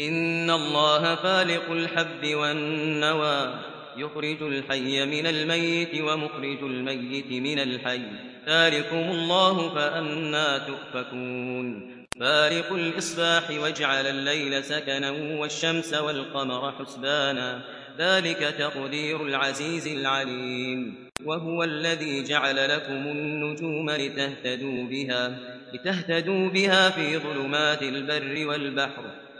إن الله فالق الحب والنوى يخرج الحي من الميت ومخرج الميت من الحي. ذلكم الله فأنا تؤفكون. فارق الإصباح واجعل الليل سكنا والشمس والقمر حسبانا. ذلك تقدير العزيز العليم. وهو الذي جعل لكم النجوم لتهتدوا بها لتهتدوا بها في ظلمات البر والبحر.